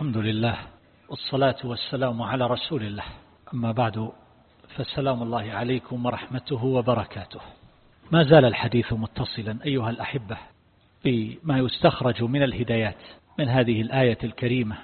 الحمد لله والصلاة والسلام على رسول الله. أما بعد فالسلام الله عليكم ورحمته وبركاته. ما زال الحديث متصلا أيها الأحبة بما يستخرج من الهدايات من هذه الآية الكريمة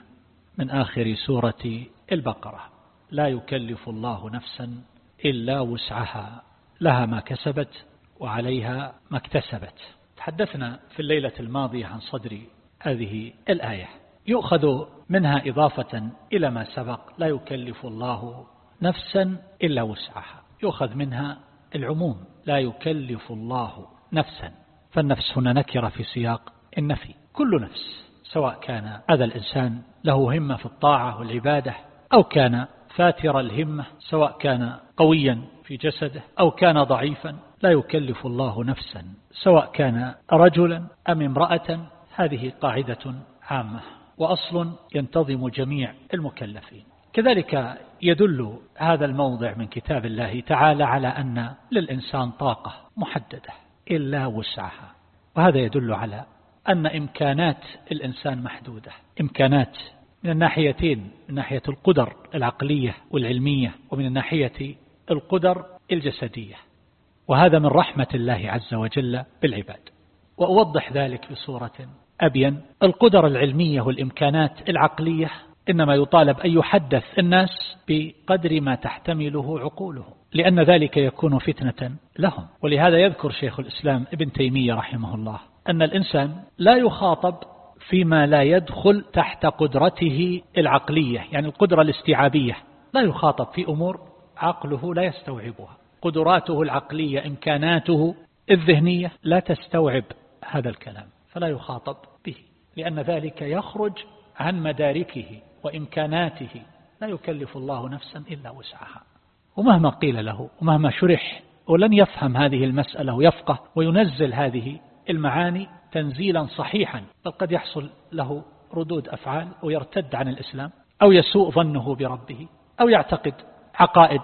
من آخر سورة البقرة. لا يكلف الله نفسا إلا وسعها لها ما كسبت وعليها ما اكتسبت. تحدثنا في الليلة الماضية عن صدر هذه الآية. يؤخذ منها إضافة إلى ما سبق. لا يكلف الله نفسا إلا وسعها. يؤخذ منها العموم. لا يكلف الله نفسا. فالنفس هنا نكرة في سياق النفي. كل نفس سواء كان هذا الإنسان له همة في الطاعة والعبادة أو كان فاتر الهمة سواء كان قويا في جسده أو كان ضعيفا لا يكلف الله نفسا سواء كان رجلا أم امرأة. هذه قاعدة عامة. وأصل ينتظم جميع المكلفين. كذلك يدل هذا الموضع من كتاب الله تعالى على أن للإنسان طاقة محددة إلا وسعها. وهذا يدل على أن إمكانات الإنسان محدودة. إمكانات من الناحيتين من ناحية القدر العقلية والعلمية ومن الناحية القدر الجسدية. وهذا من رحمة الله عز وجل بالعباد. وأوضح ذلك بصورة أبين القدر العلمية والإمكانات العقلية إنما يطالب أن يحدث الناس بقدر ما تحتمله عقوله لأن ذلك يكون فتنة لهم. ولهذا يذكر شيخ الإسلام ابن تيمية رحمه الله أن الإنسان لا يخاطب فيما لا يدخل تحت قدرته العقلية يعني القدرة الاستيعابية. لا يخاطب في أمور عقله لا يستوعبها قدراته العقلية إمكاناته الذهنية لا تستوعب هذا الكلام. فلا يخاطب به لأن ذلك يخرج عن مداركه وإمكاناته. لا يكلف الله نفسا إلا وسعها. ومهما قيل له ومهما شرح ولن يفهم هذه المسألة ويفقه وينزل هذه المعاني تنزيلا صحيحا بل قد يحصل له ردود أفعال ويرتد عن الإسلام أو يسوء ظنه بربه أو يعتقد عقائد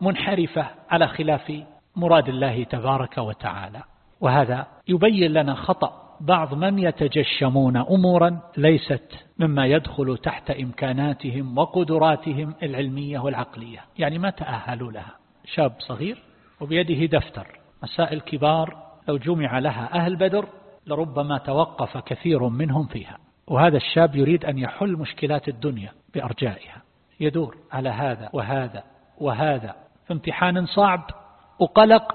منحرفة على خلاف مراد الله تبارك وتعالى. وهذا يبين لنا خطأ بعض من يتجشمون أمورا ليست مما يدخل تحت إمكاناتهم وقدراتهم العلمية والعقلية. يعني ما تأهلوا لها؟ شاب صغير وبيده دفتر. مسائل كبار لو جمع لها أهل بدر لربما توقف كثير منهم فيها. وهذا الشاب يريد أن يحل مشكلات الدنيا بأرجائها. يدور على هذا وهذا وهذا. في امتحان صعب وقلق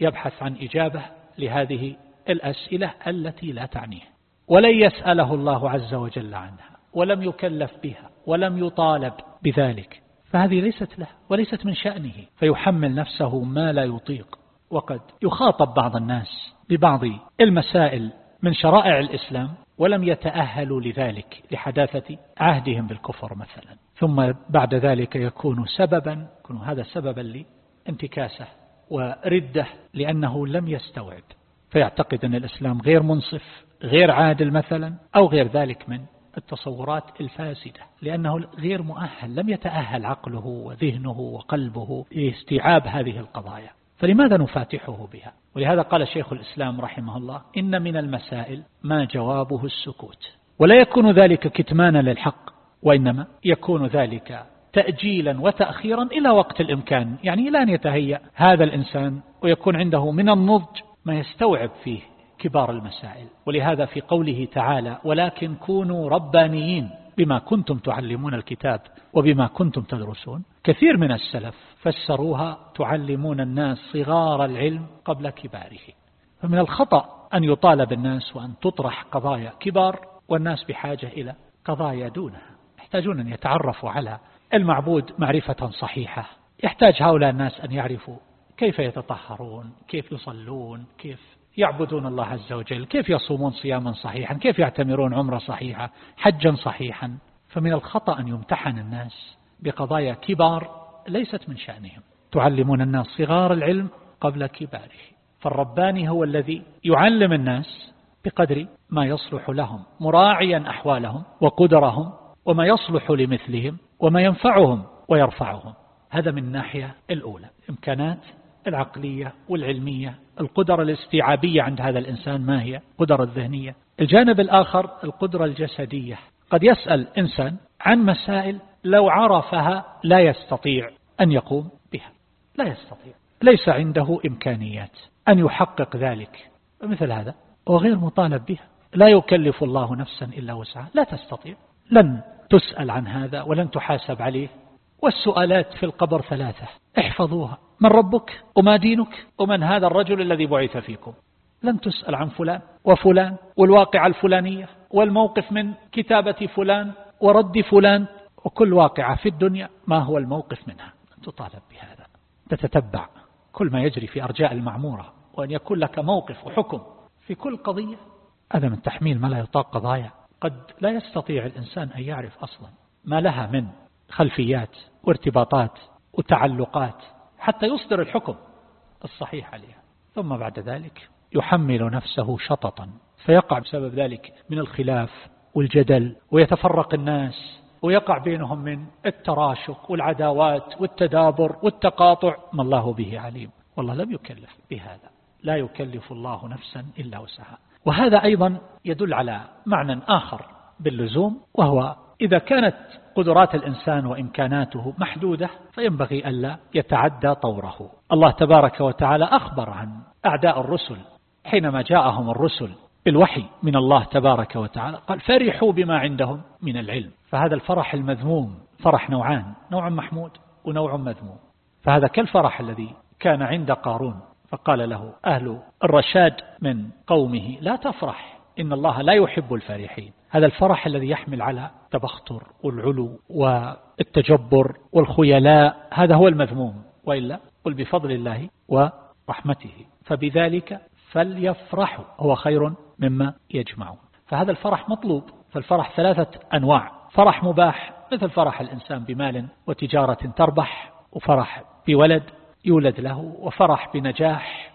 يبحث عن إجابة لهذه الأسئلة التي لا تعنيه. ولن يسأله الله عز وجل عنها ولم يكلف بها ولم يطالب بذلك. فهذه ليست له وليست من شأنه. فيحمل نفسه ما لا يطيق. وقد يخاطب بعض الناس ببعض المسائل من شرائع الإسلام ولم يتأهلوا لذلك لحداثة عهدهم بالكفر مثلا. ثم بعد ذلك يكون سببا يكون هذا سببا لانتكاسه وردة لأنه لم يستوعب. فيعتقد أن الإسلام غير منصف غير عادل مثلا أو غير ذلك من التصورات الفاسدة لأنه غير مؤهل لم يتأهل عقله وذهنه وقلبه لاستيعاب هذه القضايا. فلماذا نفاتحه بها؟ ولهذا قال شيخ الإسلام رحمه الله إن من المسائل ما جوابه السكوت. ولا يكون ذلك كتمانا للحق وإنما يكون ذلك تأجيلا وتأخيرا إلى وقت الإمكان. يعني إلى أن يتهيأ هذا الإنسان ويكون عنده من النضج ما يستوعب فيه كبار المسائل. ولهذا في قوله تعالى ولكن كونوا ربانيين بما كنتم تعلمون الكتاب وبما كنتم تدرسون. كثير من السلف فسروها تعلمون الناس صغار العلم قبل كباره. فمن الخطأ أن يطالب الناس وأن تطرح قضايا كبار والناس بحاجة إلى قضايا دونها. يحتاجون أن يتعرفوا على المعبود معرفة صحيحة. يحتاج هؤلاء الناس أن يعرفوا كيف يتطهرون؟ كيف يصلون؟ كيف يعبدون الله عز وجل؟ كيف يصومون صياما صحيحا؟ كيف يعتمرون عمرة صحيحة؟ حجا صحيحا؟ فمن الخطأ أن يمتحن الناس بقضايا كبار ليست من شأنهم. تعلمون الناس صغار العلم قبل كباره. فالرباني هو الذي يعلم الناس بقدر ما يصلح لهم مراعيا أحوالهم وقدرهم وما يصلح لمثلهم وما ينفعهم ويرفعهم. هذا من الناحية الأولى إمكانات العقلية والعلمية القدرة الاستيعابية عند هذا الإنسان ما هي؟ قدرة الذهنية. الجانب الآخر القدرة الجسدية. قد يسأل إنسان عن مسائل لو عرفها لا يستطيع أن يقوم بها. لا يستطيع. ليس عنده إمكانيات أن يحقق ذلك. مثل هذا وغير مطالب بها. لا يكلف الله نفسا إلا وسعها. لا تستطيع. لن تسأل عن هذا ولن تحاسب عليه. والسؤالات في القبر ثلاثة. احفظوها. من ربك وما دينك ومن هذا الرجل الذي بعث فيكم؟ لن تسأل عن فلان وفلان والواقعة الفلانية والموقف من كتابة فلان ورد فلان وكل واقعة في الدنيا ما هو الموقف منها؟ تطالب بهذا. تتتبع كل ما يجري في أرجاء المعمورة وأن يكون لك موقف وحكم في كل قضية. هذا من تحميل ما لا يطاق قضايا. قد لا يستطيع الإنسان أن يعرف أصلا ما لها من خلفيات وارتباطات وتعلقات حتى يصدر الحكم الصحيح عليها. ثم بعد ذلك يحمل نفسه شططا فيقع بسبب ذلك من الخلاف والجدل ويتفرق الناس ويقع بينهم من التراشق والعداوات والتدابر والتقاطع. ما الله به عليم. والله لم يكلف بهذا. لا يكلف الله نفسا إلا وسعها. وهذا أيضا يدل على معنى آخر باللزوم وهو إذا كانت قدرات الإنسان وإمكاناته محدودة فينبغي ألا يتعدى طوره. الله تبارك وتعالى أخبر عن أعداء الرسل حينما جاءهم الرسل بالوحي من الله تبارك وتعالى قال فرحوا بما عندهم من العلم. فهذا الفرح المذموم فرح نوعان نوع محمود ونوع مذموم. فهذا كالفرح الذي كان عند قارون فقال له أهل الرشاد من قومه لا تفرح. إن الله لا يحب الفرحين. هذا الفرح الذي يحمل على التبختر والعلو والتجبر والخيلاء هذا هو المذموم وإلا قل بفضل الله ورحمته. فبذلك فليفرحوا هو خير مما يجمعون. فهذا الفرح مطلوب فالفرح ثلاثة أنواع. فرح مباح مثل فرح الإنسان بمال وتجارة تربح وفرح بولد يولد له وفرح بنجاح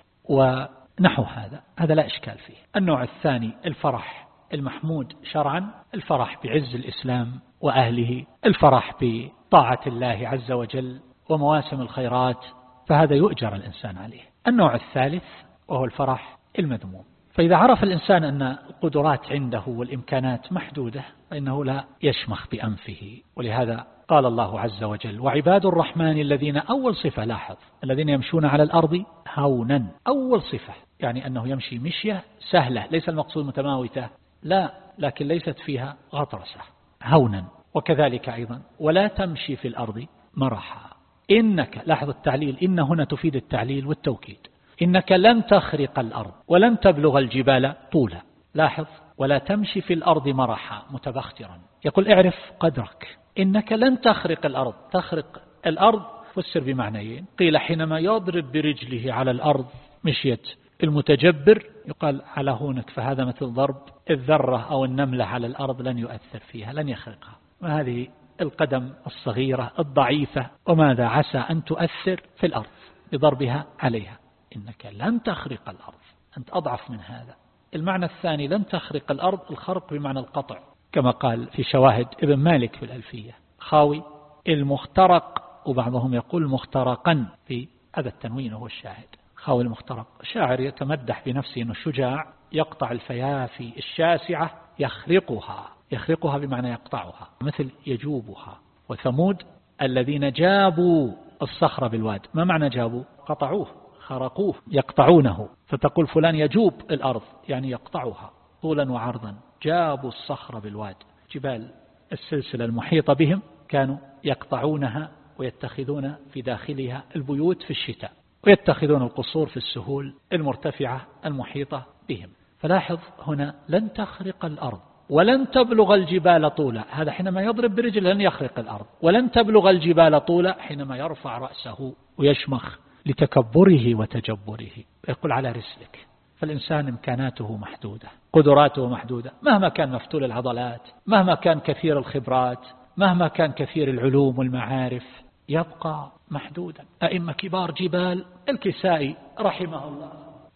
ونحو هذا. هذا لا إشكال فيه. النوع الثاني الفرح المحمود شرعا الفرح بعز الإسلام وأهله الفرح بطاعة الله عز وجل ومواسم الخيرات فهذا يؤجر الإنسان عليه. النوع الثالث وهو الفرح المذموم. فإذا عرف الإنسان أن القدرات عنده والإمكانات محدودة فإنه لا يشمخ بأنفه. ولهذا قال الله عز وجل وعباد الرحمن الذين أول صفة لاحظ الذين يمشون على الأرض هونا. أول صفة يعني أنه يمشي مشية سهلة ليس المقصود متماوتة لا لكن ليست فيها غطرسة هونا. وكذلك أيضا ولا تمشي في الأرض مرحا. إنك لاحظ التعليل إن هنا تفيد التعليل والتوكيد. إنك لن تخرق الأرض ولن تبلغ الجبال طولا. لاحظ ولا تمشي في الأرض مرحا متبخترا. يقول اعرف قدرك. إنك لن تخرق الأرض. تخرق الأرض فسر بمعنيين. قيل حينما يضرب برجله على الأرض مشيت المتجبر يقال على هونك فهذا مثل ضرب الذرة أو النملة على الأرض لن يؤثر فيها لن يخرقها. وهذه القدم الصغيرة الضعيفة؟ وماذا عسى أن تؤثر في الأرض بضربها عليها؟ إنك لن تخرق الأرض. أنت أضعف من هذا. المعنى الثاني لن تخرق الأرض الخرق بمعنى القطع. كما قال في شواهد ابن مالك في الألفية. خاوي المخترق وبعضهم يقول مخترقا في هذا التنوين هو الشاهد. خاوي المخترق شاعر يتمدح بنفسه أنه شجاع يقطع الفيافي الشاسعة يخرقها. يخرقها بمعنى يقطعها. مثل يجوبها. وثمود الذين جابوا الصخرة بالواد. ما معنى جابوا؟ قطعوه. خرقوه يقطعونه. فتقول فلان يجوب الأرض يعني يقطعها طولا وعرضا. جابوا الصخر بالواد. جبال السلسلة المحيطة بهم كانوا يقطعونها ويتخذون في داخلها البيوت في الشتاء ويتخذون القصور في السهول المرتفعة المحيطة بهم. فلاحظ هنا لن تخرق الأرض ولن تبلغ الجبال طولا. هذا حينما يضرب برجل لن يخرق الأرض. ولن تبلغ الجبال طولا حينما يرفع رأسه ويشمخ. لتكبره وتجبره. يقول على رسلك. فالإنسان إمكاناته محدودة قدراته محدودة. مهما كان مفتول العضلات مهما كان كثير الخبرات مهما كان كثير العلوم والمعارف يبقى محدودا. أئمة كبار جبال الكسائي رحمه الله.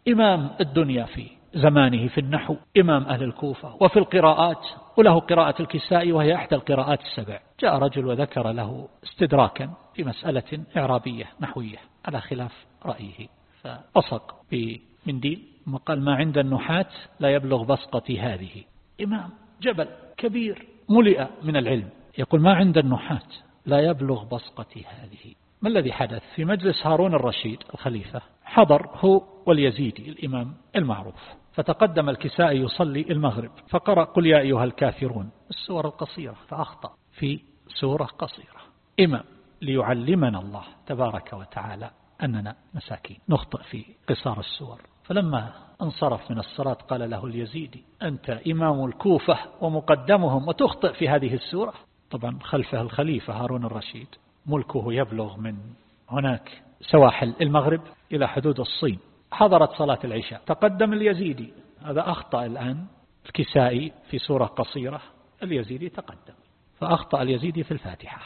إمام الدنيا في زمانه في النحو إمام أهل الكوفة وفي القراءات وله قراءة الكسائي وهي إحدى القراءات السبع. جاء رجل وذكر له استدراكا في مسألة إعرابية نحوية على خلاف رأيه. فأصق بمنديل وقال ما عند النحاة لا يبلغ بسقتي هذه. إمام جبل كبير ملئ من العلم. يقول ما عند النحاة لا يبلغ بصقتي هذه. ما الذي حدث؟ في مجلس هارون الرشيد الخليفة حضر هو واليزيدي الإمام المعروف. فتقدم الكسائي يصلي المغرب فقرأ قل يا أيها الكافرون السور القصيرة فأخطأ في سورة قصيرة. إمام ليعلمنا الله تبارك وتعالى أننا مساكين. نخطئ في قصار السور. فلما انصرف من الصلاة قال له اليزيدي أنت إمام الكوفة ومقدمهم وتخطئ في هذه السورة؟ طبعا خلفه الخليفة هارون الرشيد ملكه يبلغ من هناك سواحل المغرب إلى حدود الصين. حضرت صلاة العشاء. تقدم اليزيدي. هذا أخطأ الآن الكسائي في سورة قصيرة. اليزيدي تقدم. فأخطأ اليزيدي في الفاتحة.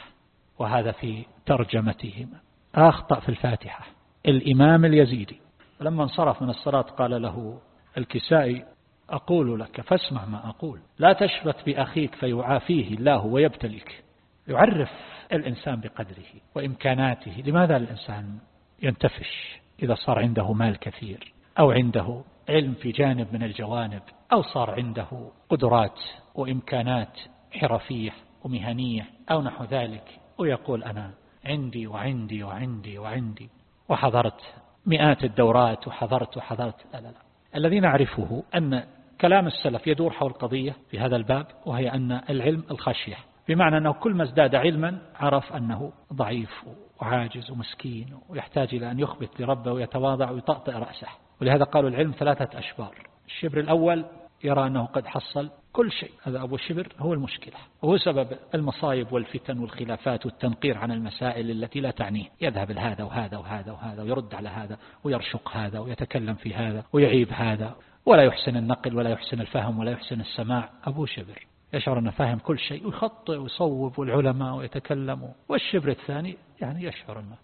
وهذا في ترجمتهما. أخطأ في الفاتحة. الإمام اليزيدي. لما انصرف من الصلاة قال له الكسائي أقول لك فاسمع ما أقول. لا تشبت بأخيك فيعافيه الله ويبتليك. يعرف الإنسان بقدره وإمكاناته. لماذا الإنسان ينتفش؟ إذا صار عنده مال كثير أو عنده علم في جانب من الجوانب أو صار عنده قدرات وإمكانات حرفية ومهنية أو نحو ذلك ويقول أنا عندي وعندي وعندي وعندي وحضرت مئات الدورات وحضرت وحضرت لا لا لا. الذي نعرفه أن كلام السلف يدور حول قضية في هذا الباب وهي أن العلم الخشية. بمعنى أنه كل ما ازداد علما عرف أنه ضعيف وعاجز ومسكين ويحتاج إلى أن يخبت لربه ويتواضع ويطأطئ رأسه. ولهذا قالوا العلم ثلاثة أشبار. الشبر الأول يرى أنه قد حصل كل شيء. هذا أبو الشبر هو المشكلة. وهو سبب المصايب والفتن والخلافات والتنقير عن المسائل التي لا تعنيه. يذهب لهذا وهذا وهذا وهذا ويرد على هذا ويرشق هذا ويتكلم في هذا ويعيب هذا. ولا يحسن النقل ولا يحسن الفهم ولا يحسن السماع. أبو شبر. يشعر أنه فاهم كل شيء ويخطئ ويصوب والعلماء ويتكلم. والشبر الثاني يعني يشعر أنه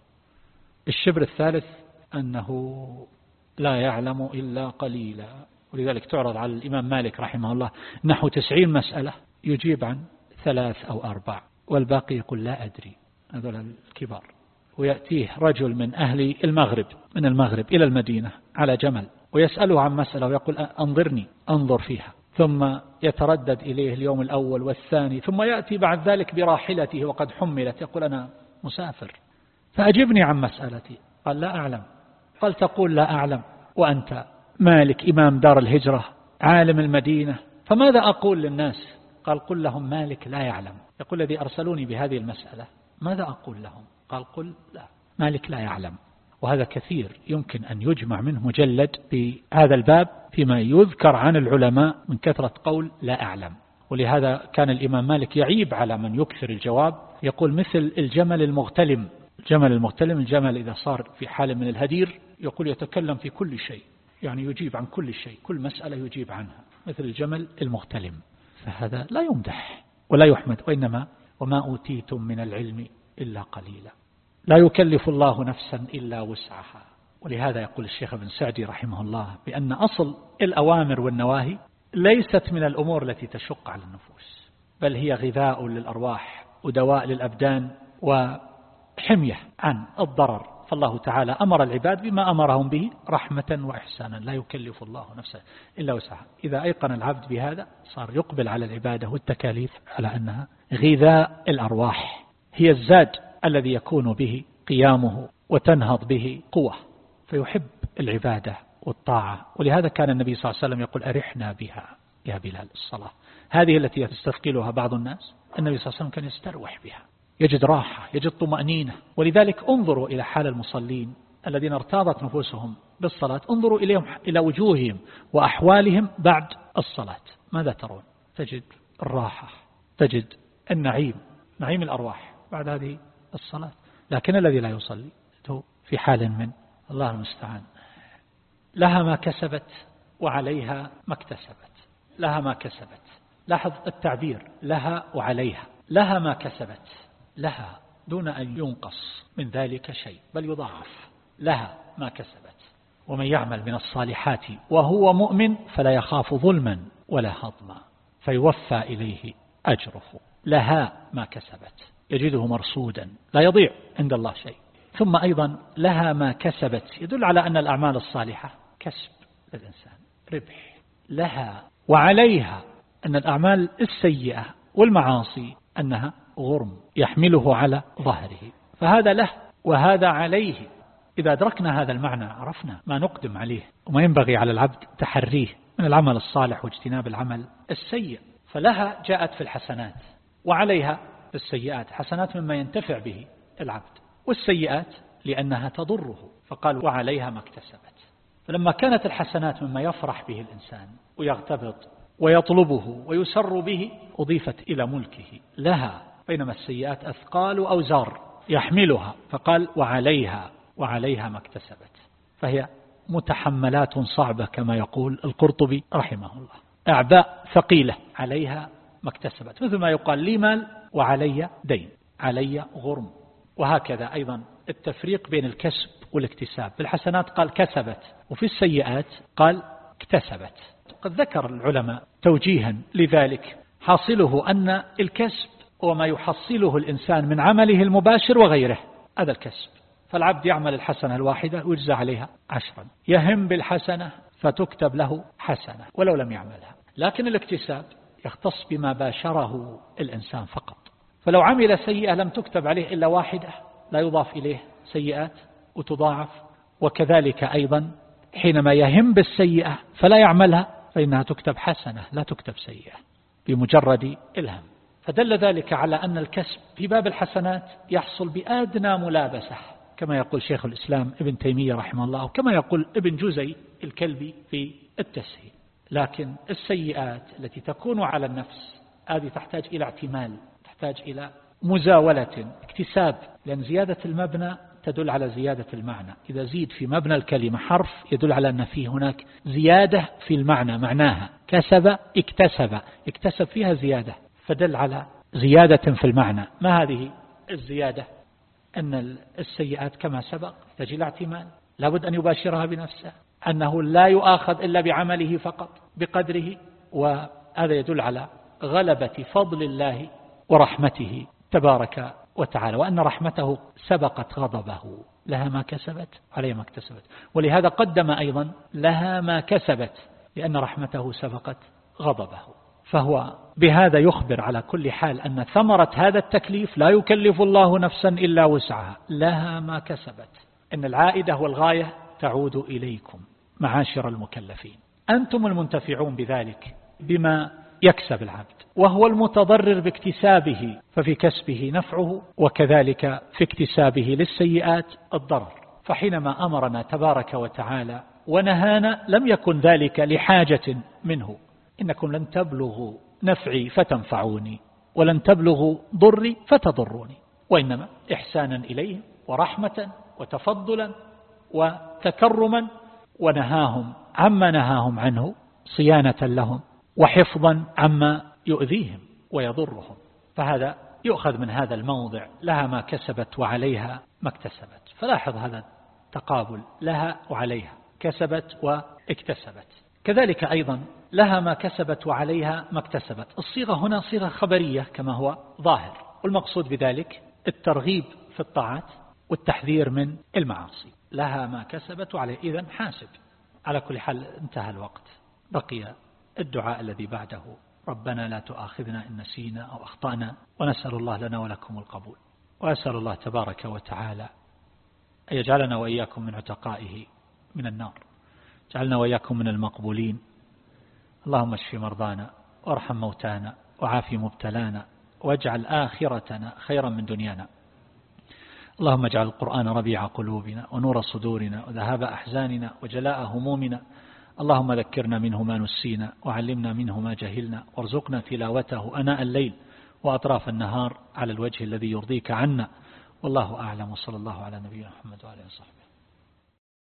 الشبر الثالث أنه لا يعلم إلا قليلا. ولذلك تعرض على الإمام مالك رحمه الله نحو تسعين مسألة يجيب عن ثلاث أو أربع والباقي يقول لا أدري. هذول الكبار. ويأتيه رجل من أهل المغرب من المغرب إلى المدينة على جمل ويسأله عن مسألة ويقول أنظرني أنظر فيها. ثم يتردد إليه اليوم الأول والثاني ثم يأتي بعد ذلك براحلته وقد حملت. يقول أنا مسافر. فأجبني عن مسألتي. قال لا أعلم. قال تقول لا أعلم. وأنت مالك إمام دار الهجرة عالم المدينة فماذا أقول للناس؟ قال قل لهم مالك لا يعلم. يقول الذي أرسلوني بهذه المسألة ماذا أقول لهم؟ قال قل لا مالك لا يعلم. وهذا كثير يمكن أن يجمع منه مجلد في هذا الباب فيما يذكر عن العلماء من كثرة قول لا أعلم. ولهذا كان الإمام مالك يعيب على من يكثر الجواب. يقول مثل الجمل المغتلم. الجمل المغتلم الجمل إذا صار في حال من الهدير يقول يتكلم في كل شيء. يعني يجيب عن كل شيء كل مسألة يجيب عنها. مثل الجمل المغتلم. فهذا لا يمدح ولا يحمد وإنما وما أوتيتم من العلم إلا قليلا. لا يكلف الله نفسا إلا وسعها. ولهذا يقول الشيخ ابن سعدي رحمه الله بأن أصل الأوامر والنواهي ليست من الأمور التي تشق على النفوس بل هي غذاء للأرواح ودواء للأبدان وحمية عن الضرر. فالله تعالى أمر العباد بما أمرهم به رحمة وإحسانا. لا يكلف الله نفسه إلا وسعها. إذا أيقن العبد بهذا صار يقبل على العبادة والتكاليف على أنها غذاء الأرواح. هي الزاد الذي يكون به قيامه وتنهض به قوة فيحب العبادة والطاعة. ولهذا كان النبي صلى الله عليه وسلم يقول أرحنا بها يا بلال الصلاة. هذه التي يستثقلها بعض الناس النبي صلى الله عليه وسلم كان يستروح بها يجد راحة يجد طمأنينة. ولذلك انظروا إلى حال المصلين الذين ارتاضت نفوسهم بالصلاة. انظروا إليهم إلى وجوههم وأحوالهم بعد الصلاة. ماذا ترون؟ تجد الراحة تجد النعيم نعيم الأرواح. بعد هذه الصلاة. لكن الذي لا يصلي في حال من الله المستعان. لها ما كسبت وعليها ما اكتسبت. لها ما كسبت. لاحظ التعبير. لها وعليها. لها ما كسبت. لها دون أن ينقص من ذلك شيء بل يضاعف. لها ما كسبت. ومن يعمل من الصالحات وهو مؤمن فلا يخاف ظلما ولا هضما فيوفى إليه أجره. لها ما كسبت. يجده مرصودا لا يضيع عند الله شيء. ثم أيضا لها ما كسبت يدل على أن الأعمال الصالحة كسب للإنسان ربح لها وعليها أن الأعمال السيئة والمعاصي أنها غرم يحمله على ظهره. فهذا له وهذا عليه. إذا أدركنا هذا المعنى عرفنا ما نقدم عليه وما ينبغي على العبد تحريه من العمل الصالح واجتناب العمل السيء. فلها جاءت في الحسنات وعليها السيئات حسنات مما ينتفع به العبد والسيئات لأنها تضره فقال وعليها ما اكتسبت. فلما كانت الحسنات مما يفرح به الإنسان ويغتبط ويطلبه ويسر به أضيفت إلى ملكه لها بينما السيئات أثقال أوزار يحملها فقال وعليها وعليها ما اكتسبت. فهي متحملات صعبة كما يقول القرطبي رحمه الله. أعباء ثقيلة عليها ما اكتسبت مثل ما يقال لي مال وعلي دين علي غرم. وهكذا أيضا التفريق بين الكسب والاكتساب. في الحسنات قال كسبت وفي السيئات قال اكتسبت. قد ذكر العلماء توجيها لذلك حاصله أن الكسب هو ما يحصله الإنسان من عمله المباشر وغيره هذا الكسب. فالعبد يعمل الحسنة الواحدة ويجزى عليها عشرا. يهم بالحسنة فتكتب له حسنة ولو لم يعملها. لكن الاكتساب يختص بما باشره الإنسان فقط. فلو عمل سيئة لم تكتب عليه إلا واحدة لا يضاف إليه سيئات وتضاعف. وكذلك أيضا حينما يهم بالسيئة فلا يعملها فإنها تكتب حسنة لا تكتب سيئة بمجرد الهم فدل ذلك على أن الكسب في باب الحسنات يحصل بأدنى ملابسة كما يقول شيخ الإسلام ابن تيمية رحمه الله وكما يقول ابن جزي الكلبي في التسهيل. لكن السيئات التي تكون على النفس هذه تحتاج إلى اعتمال تحتاج إلى مزاولة اكتساب لأن زيادة المبنى تدل على زيادة المعنى. إذا زيد في مبنى الكلمة حرف يدل على أن فيه هناك زيادة في المعنى معناها. كسب اكتسب. اكتسب فيها زيادة فدل على زيادة في المعنى. ما هذه الزيادة؟ أن السيئات كما سبق تجي الاعتمال لابد أن يباشرها بنفسه. أنه لا يؤاخذ إلا بعمله فقط بقدره وهذا يدل على غلبة فضل الله ورحمته تبارك وتعالى وأن رحمته سبقت غضبه لها ما كسبت عليها ما اكتسبت. ولهذا قدم أيضا لها ما كسبت لأن رحمته سبقت غضبه. فهو بهذا يخبر على كل حال أن ثمرة هذا التكليف لا يكلف الله نفسا إلا وسعها لها ما كسبت. إن العائدة والغاية تعود إليكم معاشر المكلفين. أنتم المنتفعون بذلك بما يكسب العبد وهو المتضرر باكتسابه ففي كسبه نفعه وكذلك في اكتسابه للسيئات الضرر. فحينما أمرنا تبارك وتعالى ونهانا لم يكن ذلك لحاجة منه. إنكم لن تبلغوا نفعي فتنفعوني ولن تبلغوا ضري فتضروني. وإنما إحسانا إليهم ورحمة وتفضلا وتكرما ونهاهم عما نهاهم عنه صيانة لهم وحفظا عما يؤذيهم ويضرهم. فهذا يؤخذ من هذا الموضع لها ما كسبت وعليها ما اكتسبت. فلاحظ هذا التقابل لها وعليها كسبت واكتسبت. كذلك أيضا لها ما كسبت وعليها ما اكتسبت. الصيغة هنا صيغة خبرية كما هو ظاهر والمقصود بذلك الترغيب في الطاعات والتحذير من المعاصي. لها ما كسبت وعليها إذن حاسب. على كل حال انتهى الوقت. بقي الدعاء الذي بعده. ربنا لا تؤاخذنا إن نسينا أو أخطأنا. ونسأل الله لنا ولكم القبول. وأسأل الله تبارك وتعالى أن يجعلنا وإياكم من عتقائه من النار. جعلنا وإياكم من المقبولين. اللهم اشف مرضانا وارحم موتانا وعافي مبتلانا واجعل آخرتنا خيرا من دنيانا. اللهم اجعل القرآن ربيع قلوبنا ونور صدورنا وذهاب أحزاننا وجلاء همومنا. اللهم ذكرنا منه ما نسينا وعلمنا منه ما جهلنا. وارزقنا تلاوته أناء الليل وأطراف النهار على الوجه الذي يرضيك عنا. والله أعلم. وصلى الله على نبينا محمد وعلى وصحبه.